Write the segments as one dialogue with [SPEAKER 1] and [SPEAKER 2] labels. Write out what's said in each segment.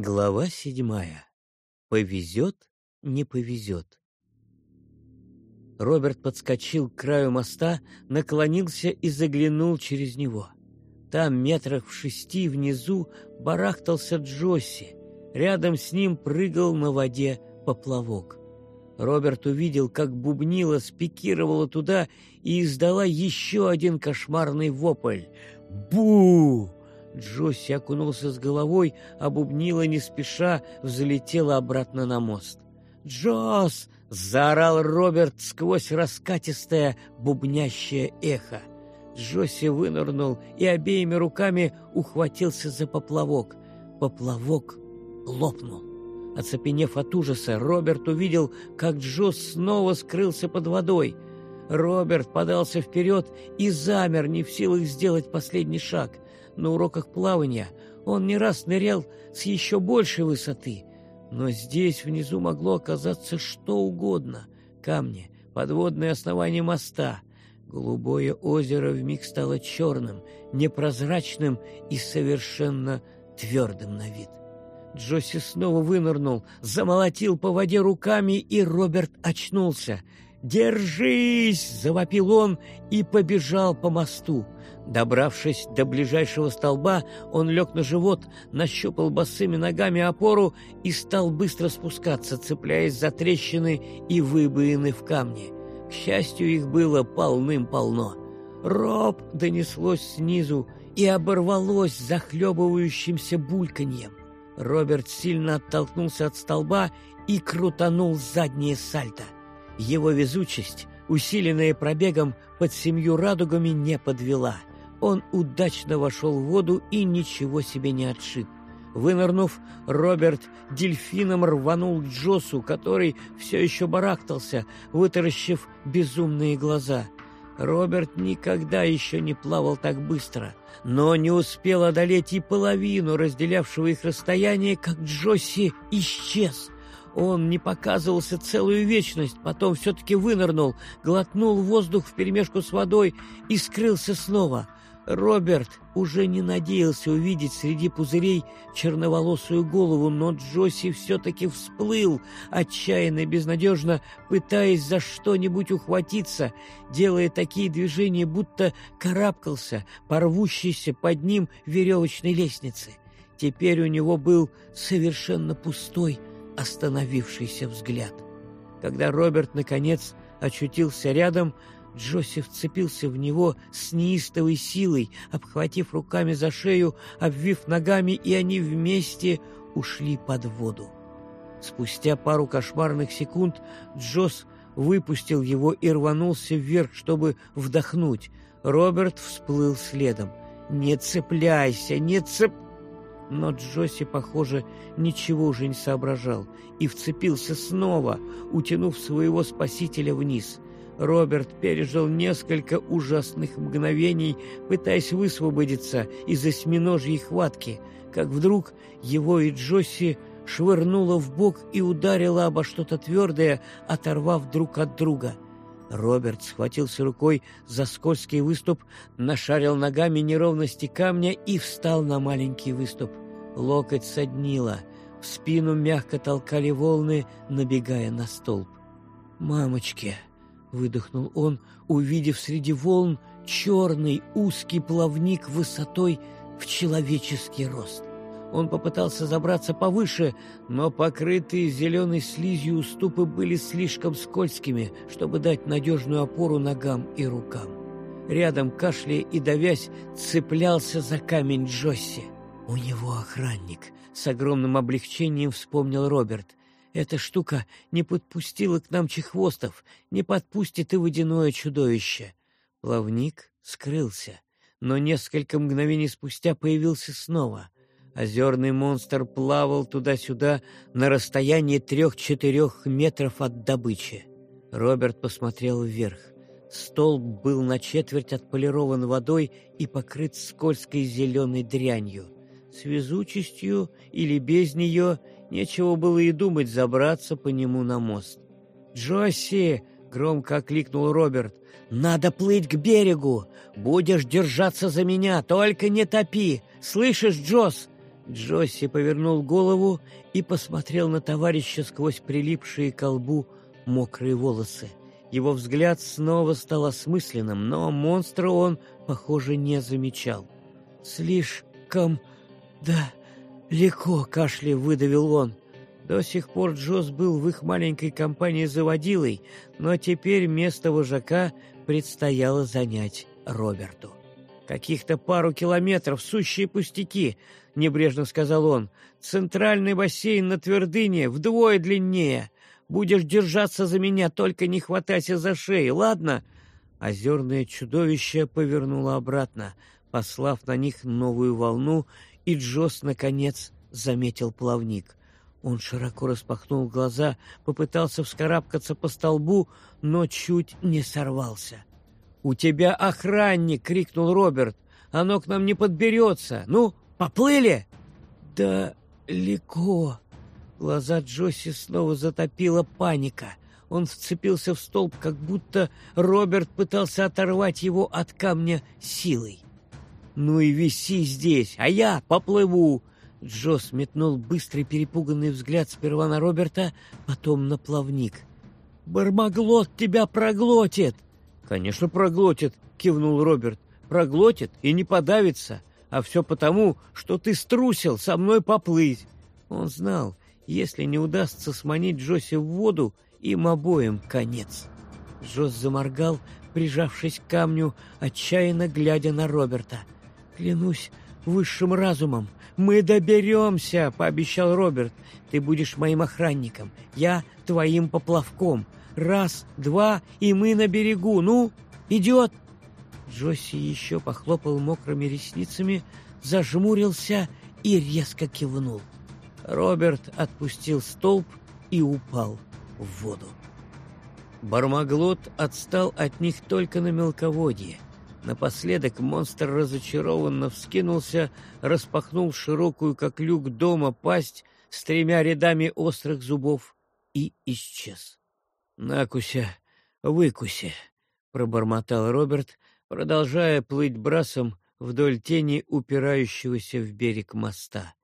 [SPEAKER 1] Глава седьмая. Повезет, не повезет. Роберт подскочил к краю моста, наклонился и заглянул через него. Там, метрах в шести внизу, барахтался Джосси. Рядом с ним прыгал на воде поплавок. Роберт увидел, как бубнила спикировала туда и издала еще один кошмарный вопль. «Бу!» Джосси окунулся с головой, а бубнила не спеша взлетела обратно на мост. «Джосс!» — заорал Роберт сквозь раскатистое бубнящее эхо. Джосси вынырнул и обеими руками ухватился за поплавок. Поплавок лопнул. Оцепенев от ужаса, Роберт увидел, как Джосс снова скрылся под водой. Роберт подался вперед и замер, не в силах сделать последний шаг. На уроках плавания он не раз нырял с еще большей высоты, но здесь внизу могло оказаться что угодно — камни, подводное основание моста. Голубое озеро вмиг стало черным, непрозрачным и совершенно твердым на вид. Джосси снова вынырнул, замолотил по воде руками, и Роберт очнулся. «Держись!» — завопил он и побежал по мосту. Добравшись до ближайшего столба, он лег на живот, нащупал босыми ногами опору и стал быстро спускаться, цепляясь за трещины и выбоины в камне. К счастью, их было полным-полно. «Роб!» — донеслось снизу и оборвалось захлебывающимся бульканьем. Роберт сильно оттолкнулся от столба и крутанул заднее сальто. Его везучесть, усиленная пробегом под семью радугами, не подвела. Он удачно вошел в воду и ничего себе не отшиб. Вынырнув, Роберт дельфином рванул Джосу, который все еще барахтался, вытаращив безумные глаза — Роберт никогда еще не плавал так быстро, но не успел одолеть и половину разделявшего их расстояния, как Джосси исчез. Он не показывался целую вечность, потом все-таки вынырнул, глотнул воздух вперемешку с водой и скрылся снова — Роберт уже не надеялся увидеть среди пузырей черноволосую голову, но Джосси все-таки всплыл, отчаянно и безнадежно пытаясь за что-нибудь ухватиться, делая такие движения, будто карабкался порвущийся под ним веревочной лестницы. Теперь у него был совершенно пустой, остановившийся взгляд. Когда Роберт, наконец, очутился рядом, Джосси вцепился в него с неистовой силой, обхватив руками за шею, обвив ногами, и они вместе ушли под воду. Спустя пару кошмарных секунд Джосс выпустил его и рванулся вверх, чтобы вдохнуть. Роберт всплыл следом. «Не цепляйся, не цеп...» Но Джосси, похоже, ничего уже не соображал и вцепился снова, утянув своего спасителя вниз — Роберт пережил несколько ужасных мгновений, пытаясь высвободиться из осьминожьей хватки, как вдруг его и Джосси швырнуло в бок и ударило обо что-то твердое, оторвав друг от друга. Роберт схватился рукой за скользкий выступ, нашарил ногами неровности камня и встал на маленький выступ. Локоть соднило, в спину мягко толкали волны, набегая на столб. «Мамочки!» — выдохнул он, увидев среди волн черный узкий плавник высотой в человеческий рост. Он попытался забраться повыше, но покрытые зеленой слизью уступы были слишком скользкими, чтобы дать надежную опору ногам и рукам. Рядом, кашляя и давясь, цеплялся за камень Джосси. «У него охранник», — с огромным облегчением вспомнил Роберт. Эта штука не подпустила к нам чехвостов, не подпустит и водяное чудовище. Плавник скрылся, но несколько мгновений спустя появился снова. Озерный монстр плавал туда-сюда на расстоянии трех-четырех метров от добычи. Роберт посмотрел вверх. Столб был на четверть отполирован водой и покрыт скользкой зеленой дрянью. С везучестью или без нее Нечего было и думать забраться по нему на мост. «Джосси!» — громко окликнул Роберт. «Надо плыть к берегу! Будешь держаться за меня, только не топи! Слышишь, Джосс?» Джосси повернул голову и посмотрел на товарища сквозь прилипшие к лбу мокрые волосы. Его взгляд снова стал осмысленным, но монстра он, похоже, не замечал. «Слишком далеко», — кашля выдавил он. До сих пор Джос был в их маленькой компании заводилой, но теперь место вожака предстояло занять Роберту. «Каких-то пару километров, сущие пустяки», — небрежно сказал он. «Центральный бассейн на твердыне вдвое длиннее. Будешь держаться за меня, только не хватайся за шею, ладно?» Озерное чудовище повернуло обратно, послав на них новую волну, и Джос, наконец, заметил плавник. Он широко распахнул глаза, попытался вскарабкаться по столбу, но чуть не сорвался. «У тебя охранник!» — крикнул Роберт. «Оно к нам не подберется! Ну, поплыли!» «Далеко!» Глаза Джосси снова затопила паника. Он вцепился в столб, как будто Роберт пытался оторвать его от камня силой. «Ну и виси здесь, а я поплыву!» Джос метнул быстрый перепуганный взгляд сперва на Роберта, потом на плавник. «Бармаглот тебя проглотит!» «Конечно, проглотит», — кивнул Роберт. «Проглотит и не подавится. А все потому, что ты струсил со мной поплыть». Он знал, если не удастся сманить Джоси в воду, им обоим конец. Джос заморгал, прижавшись к камню, отчаянно глядя на Роберта. «Клянусь высшим разумом, мы доберемся», — пообещал Роберт. «Ты будешь моим охранником, я твоим поплавком. Раз, два, и мы на берегу. Ну, идет!» Джосси еще похлопал мокрыми ресницами, зажмурился и резко кивнул. Роберт отпустил столб и упал в воду. Бармаглот отстал от них только на мелководье. Напоследок монстр разочарованно вскинулся, распахнул широкую, как люк дома, пасть с тремя рядами острых зубов и исчез. «Накуся, выкуси», — пробормотал Роберт, продолжая плыть брасом вдоль тени упирающегося в берег моста.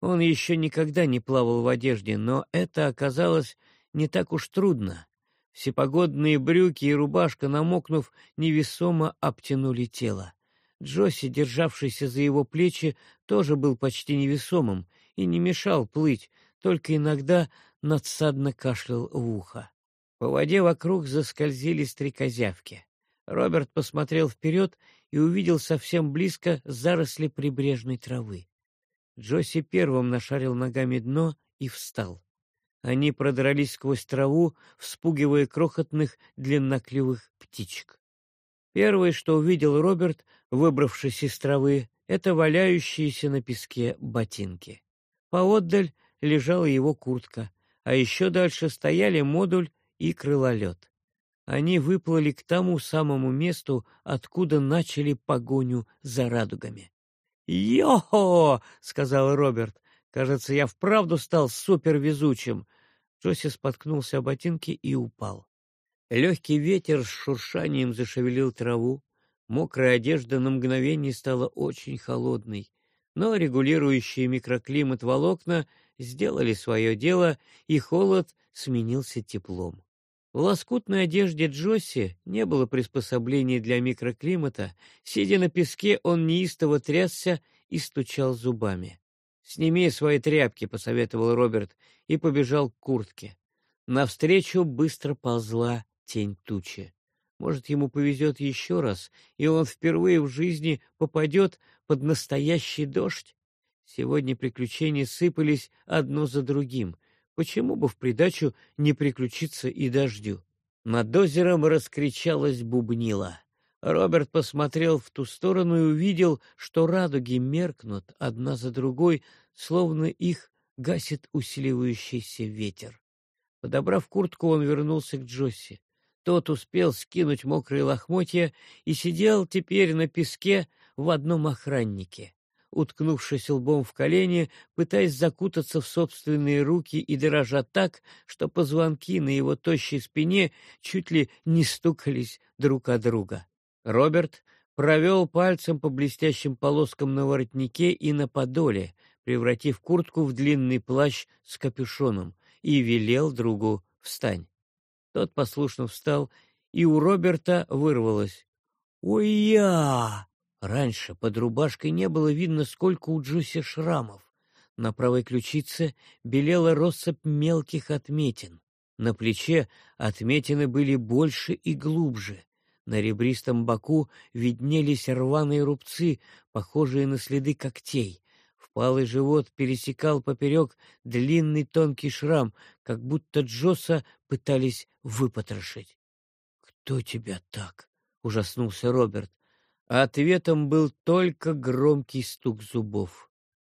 [SPEAKER 1] Он еще никогда не плавал в одежде, но это оказалось не так уж трудно. Всепогодные брюки и рубашка, намокнув, невесомо обтянули тело. Джосси, державшийся за его плечи, тоже был почти невесомым и не мешал плыть, только иногда надсадно кашлял в ухо. По воде вокруг заскользили стрекозявки. Роберт посмотрел вперед и увидел совсем близко заросли прибрежной травы. Джосси первым нашарил ногами дно и встал. Они продрались сквозь траву, вспугивая крохотных длинноклювых птичек. Первое, что увидел Роберт, выбравшись из травы, это валяющиеся на песке ботинки. Поотдаль лежала его куртка, а еще дальше стояли модуль и крылолет. Они выплыли к тому самому месту, откуда начали погоню за радугами. «Йо-хо!» — сказал Роберт. «Кажется, я вправду стал супервезучим». Джосси споткнулся о ботинки и упал. Легкий ветер с шуршанием зашевелил траву. Мокрая одежда на мгновение стала очень холодной, но регулирующие микроклимат волокна сделали свое дело, и холод сменился теплом. В лоскутной одежде Джосси не было приспособлений для микроклимата. Сидя на песке, он неистово трясся и стучал зубами. «Сними свои тряпки», — посоветовал Роберт, и побежал к куртке. Навстречу быстро ползла тень тучи. Может, ему повезет еще раз, и он впервые в жизни попадет под настоящий дождь? Сегодня приключения сыпались одно за другим. Почему бы в придачу не приключиться и дождю? Над озером раскричалась бубнила. Роберт посмотрел в ту сторону и увидел, что радуги меркнут одна за другой, словно их гасит усиливающийся ветер. Подобрав куртку, он вернулся к Джосси. Тот успел скинуть мокрые лохмотья и сидел теперь на песке в одном охраннике уткнувшись лбом в колени, пытаясь закутаться в собственные руки и дрожа так, что позвонки на его тощей спине чуть ли не стукались друг о друга. Роберт провел пальцем по блестящим полоскам на воротнике и на подоле, превратив куртку в длинный плащ с капюшоном, и велел другу «Встань». Тот послушно встал, и у Роберта вырвалось «Ой-я!». Раньше под рубашкой не было видно, сколько у Джуси шрамов. На правой ключице белела россыпь мелких отметин. На плече отметины были больше и глубже. На ребристом боку виднелись рваные рубцы, похожие на следы когтей. Впалый живот пересекал поперек длинный тонкий шрам, как будто Джоса пытались выпотрошить. «Кто тебя так?» — ужаснулся Роберт. Ответом был только громкий стук зубов.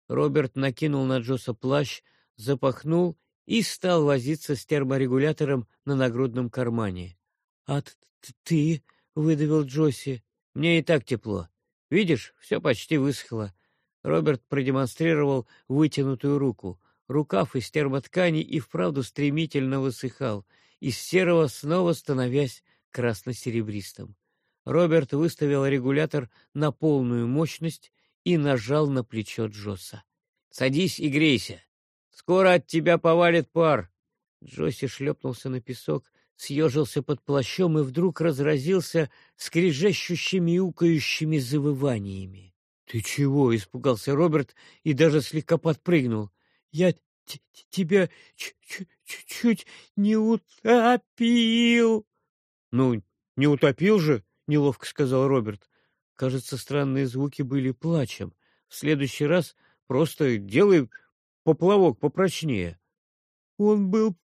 [SPEAKER 1] Роберт накинул на Джоса плащ, запахнул и стал возиться с терморегулятором на нагрудном кармане. — А ты? — выдавил Джосси. — Мне и так тепло. Видишь, все почти высохло. Роберт продемонстрировал вытянутую руку. Рукав из термоткани и вправду стремительно высыхал, из серого снова становясь красно-серебристым. Роберт выставил регулятор на полную мощность и нажал на плечо Джосса. «Садись и грейся. Скоро от тебя повалит пар. Джосси шлепнулся на песок, съежился под плащом и вдруг разразился скрежещущими и укающими завываниями. — Ты чего? — испугался Роберт и даже слегка подпрыгнул. — Я тебя чуть-чуть не утопил. — Ну, не утопил же, — неловко сказал Роберт. Кажется, странные звуки были плачем. В следующий раз просто делай поплавок попрочнее. Он был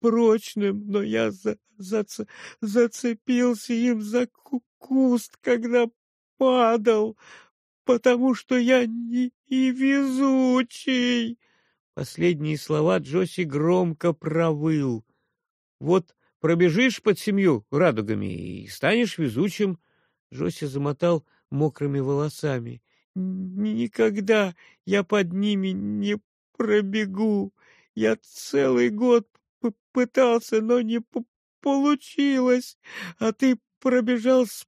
[SPEAKER 1] прочным, но я за зац зацепился им за куст, когда падал, потому что я не и везучий. Последние слова Джоси громко провыл. Вот пробежишь под семью радугами и станешь везучим. Джоси замотал мокрыми волосами. Никогда я под ними не пробегу. Я целый год пытался, но не получилось. А ты пробежал с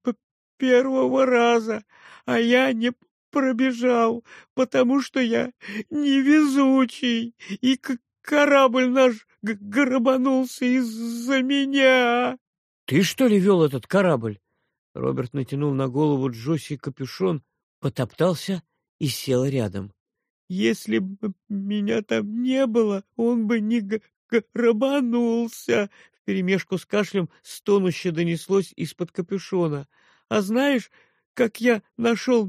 [SPEAKER 1] первого раза, а я не пробежал, потому что я невезучий, и корабль наш грабанулся из-за меня. — Ты что ли вел этот корабль? Роберт натянул на голову Джоси капюшон, потоптался и сел рядом. Если бы меня там не было, он бы не грабанулся. Вперемешку с кашлем стонуще донеслось из-под капюшона. А знаешь, как я нашел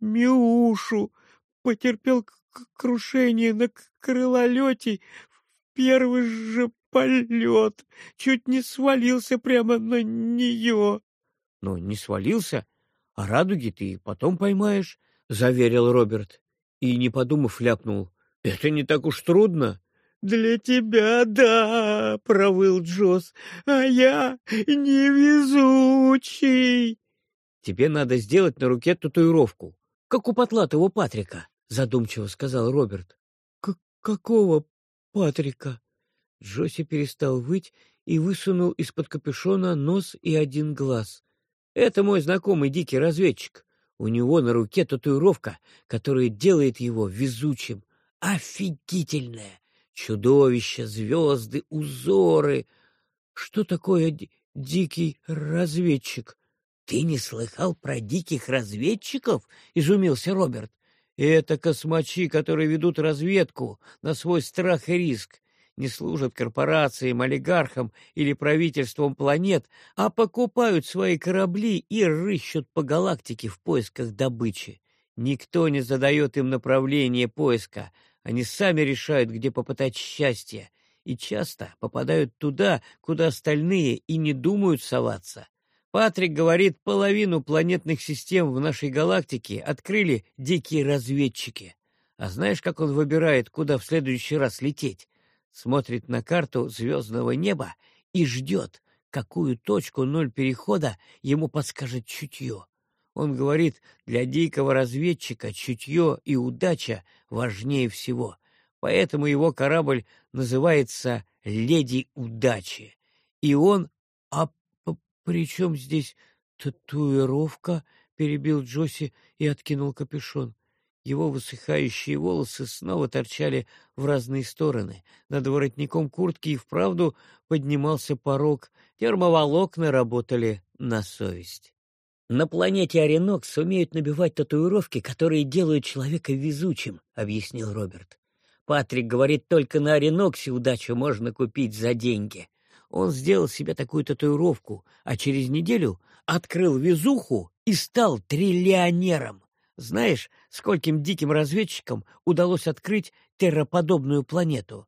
[SPEAKER 1] Миушу, потерпел крушение на крылолете первый же полет, чуть не свалился прямо на нее. — Ну, не свалился, а радуги ты потом поймаешь, — заверил Роберт и, не подумав, ляпнул. — Это не так уж трудно. — Для тебя да, — провыл Джосс, — а я невезучий. — Тебе надо сделать на руке татуировку, как у потлатого Патрика, — задумчиво сказал Роберт. — Какого Патрика? Джосси перестал выть и высунул из-под капюшона нос и один глаз. — Это мой знакомый дикий разведчик. У него на руке татуировка, которая делает его везучим. Офигительная! Чудовища, звезды, узоры. Что такое дикий разведчик? Ты не слыхал про диких разведчиков? Изумился Роберт. Это космачи, которые ведут разведку на свой страх и риск не служат корпорациям, олигархам или правительствам планет, а покупают свои корабли и рыщут по галактике в поисках добычи. Никто не задает им направление поиска, они сами решают, где попытать счастье, и часто попадают туда, куда остальные и не думают соваться. Патрик говорит, половину планетных систем в нашей галактике открыли дикие разведчики. А знаешь, как он выбирает, куда в следующий раз лететь? смотрит на карту звездного неба и ждет, какую точку ноль перехода ему подскажет чутье. Он говорит, для дикого разведчика чутье и удача важнее всего, поэтому его корабль называется «Леди Удачи». И он... При чем здесь татуировка? — перебил Джоси и откинул капюшон. Его высыхающие волосы снова торчали в разные стороны. Над воротником куртки и вправду поднимался порог. Термоволокна работали на совесть. «На планете Оренокс умеют набивать татуировки, которые делают человека везучим», — объяснил Роберт. «Патрик говорит, только на Ореноксе удачу можно купить за деньги. Он сделал себе такую татуировку, а через неделю открыл везуху и стал триллионером. Знаешь, скольким диким разведчикам удалось открыть терроподобную планету?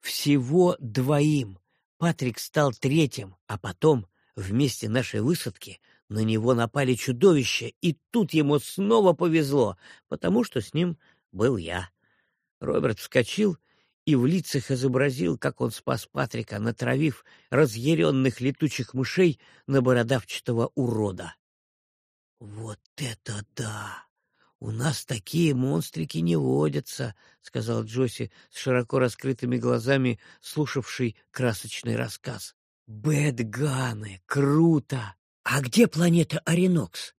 [SPEAKER 1] Всего двоим. Патрик стал третьим, а потом, вместе нашей высадки, на него напали чудовища, и тут ему снова повезло, потому что с ним был я. Роберт вскочил и в лицах изобразил, как он спас Патрика, натравив разъяренных летучих мышей на бородавчатого урода. «Вот это да! У нас такие монстрики не водятся», — сказал Джоси с широко раскрытыми глазами, слушавший красочный рассказ. «Бэтганы! Круто! А где планета Оренокс?»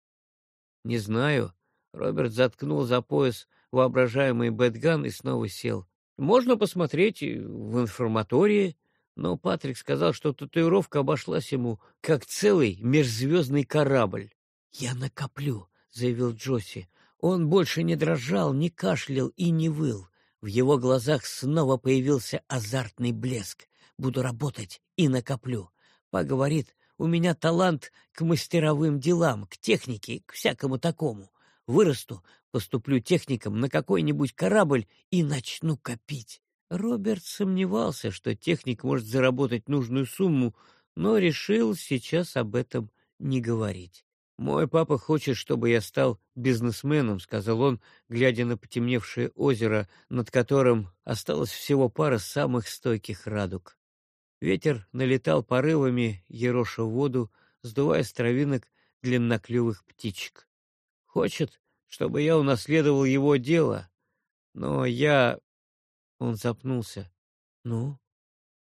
[SPEAKER 1] «Не знаю». Роберт заткнул за пояс воображаемый Бэтган и снова сел. «Можно посмотреть в информатории». Но Патрик сказал, что татуировка обошлась ему как целый межзвездный корабль. «Я накоплю», — заявил Джосси. Он больше не дрожал, не кашлял и не выл. В его глазах снова появился азартный блеск. «Буду работать и накоплю». Па говорит, у меня талант к мастеровым делам, к технике, к всякому такому. Вырасту, поступлю техником на какой-нибудь корабль и начну копить. Роберт сомневался, что техник может заработать нужную сумму, но решил сейчас об этом не говорить. «Мой папа хочет, чтобы я стал бизнесменом», — сказал он, глядя на потемневшее озеро, над которым осталось всего пара самых стойких радуг. Ветер налетал порывами, ероша воду, сдувая с травинок длинноклювых птичек. «Хочет, чтобы я унаследовал его дело, но я...» Он запнулся. «Ну,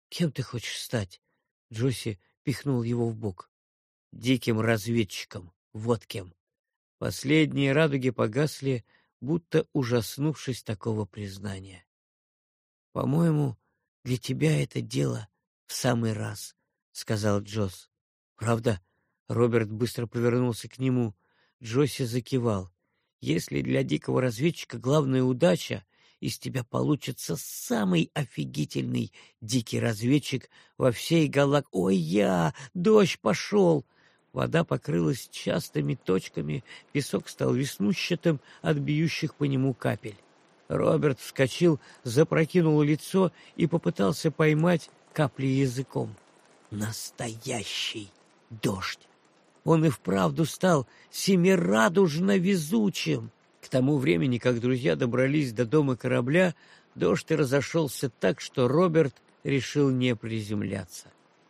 [SPEAKER 1] кем ты хочешь стать?» Джоси пихнул его в бок. «Диким разведчиком». Вот кем. Последние радуги погасли, будто ужаснувшись такого признания. «По-моему, для тебя это дело в самый раз», — сказал Джосс. «Правда?» — Роберт быстро повернулся к нему. Джосси закивал. «Если для дикого разведчика главная удача, из тебя получится самый офигительный дикий разведчик во всей галак... Ой, я! Дождь пошел!» Вода покрылась частыми точками, песок стал веснущатым от бьющих по нему капель. Роберт вскочил, запрокинул лицо и попытался поймать капли языком. Настоящий дождь! Он и вправду стал семирадужно везучим. К тому времени, как друзья добрались до дома корабля, дождь разошелся так, что Роберт решил не приземляться.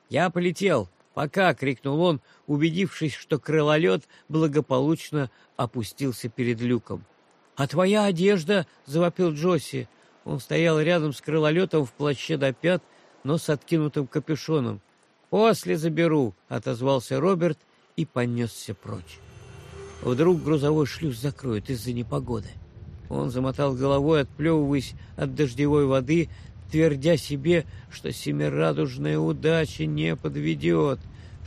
[SPEAKER 1] «Я полетел!» «Пока!» — крикнул он, убедившись, что крылолет благополучно опустился перед люком. «А твоя одежда!» — завопил Джосси. Он стоял рядом с крылолетом в плаще до пят, но с откинутым капюшоном. «После заберу!» — отозвался Роберт и понесся прочь. Вдруг грузовой шлюз закроют из-за непогоды. Он замотал головой, отплевываясь от дождевой воды, твердя себе, что семирадужная удача не подведет.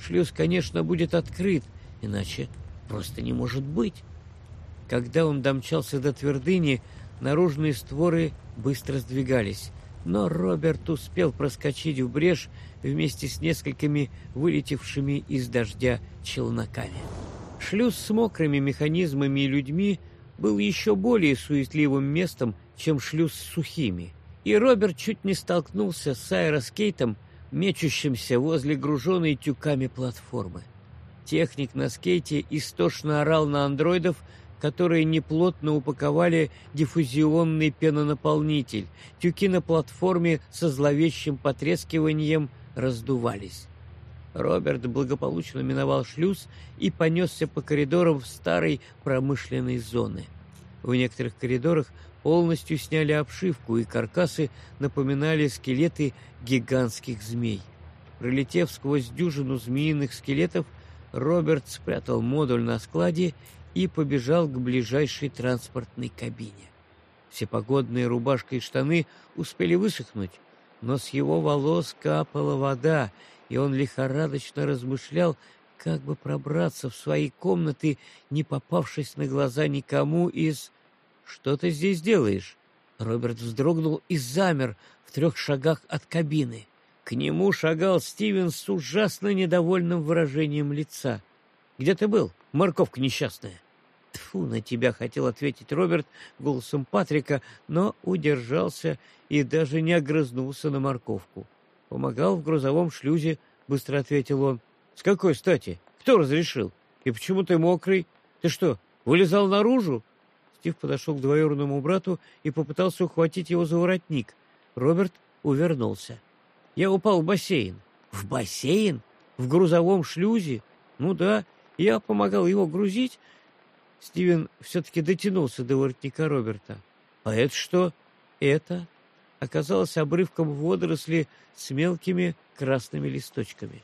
[SPEAKER 1] Шлюз, конечно, будет открыт, иначе просто не может быть. Когда он домчался до твердыни, наружные створы быстро сдвигались, но Роберт успел проскочить в брешь вместе с несколькими вылетевшими из дождя челноками. Шлюз с мокрыми механизмами и людьми был еще более суетливым местом, чем шлюз с сухими — и Роберт чуть не столкнулся с аэроскейтом, мечущимся возле груженной тюками платформы. Техник на скейте истошно орал на андроидов, которые неплотно упаковали диффузионный пенонаполнитель. Тюки на платформе со зловещим потрескиванием раздувались. Роберт благополучно миновал шлюз и понесся по коридорам в старой промышленной зоны. В некоторых коридорах полностью сняли обшивку, и каркасы напоминали скелеты гигантских змей. Пролетев сквозь дюжину змеиных скелетов, Роберт спрятал модуль на складе и побежал к ближайшей транспортной кабине. Всепогодные рубашка и штаны успели высохнуть, но с его волос капала вода, и он лихорадочно размышлял, как бы пробраться в свои комнаты, не попавшись на глаза никому из... «Что ты здесь делаешь?» Роберт вздрогнул и замер в трех шагах от кабины. К нему шагал Стивен с ужасно недовольным выражением лица. «Где ты был, морковка несчастная?» Тфу на тебя, хотел ответить Роберт голосом Патрика, но удержался и даже не огрызнулся на морковку. Помогал в грузовом шлюзе, быстро ответил он. С какой стати? Кто разрешил? И почему ты мокрый? Ты что, вылезал наружу? Стив подошел к двоюродному брату и попытался ухватить его за воротник. Роберт увернулся. Я упал в бассейн. В бассейн? В грузовом шлюзе? Ну да, я помогал его грузить, Стивен все-таки дотянулся до воротника Роберта. «А это что?» «Это...» оказалось обрывком водоросли с мелкими красными листочками.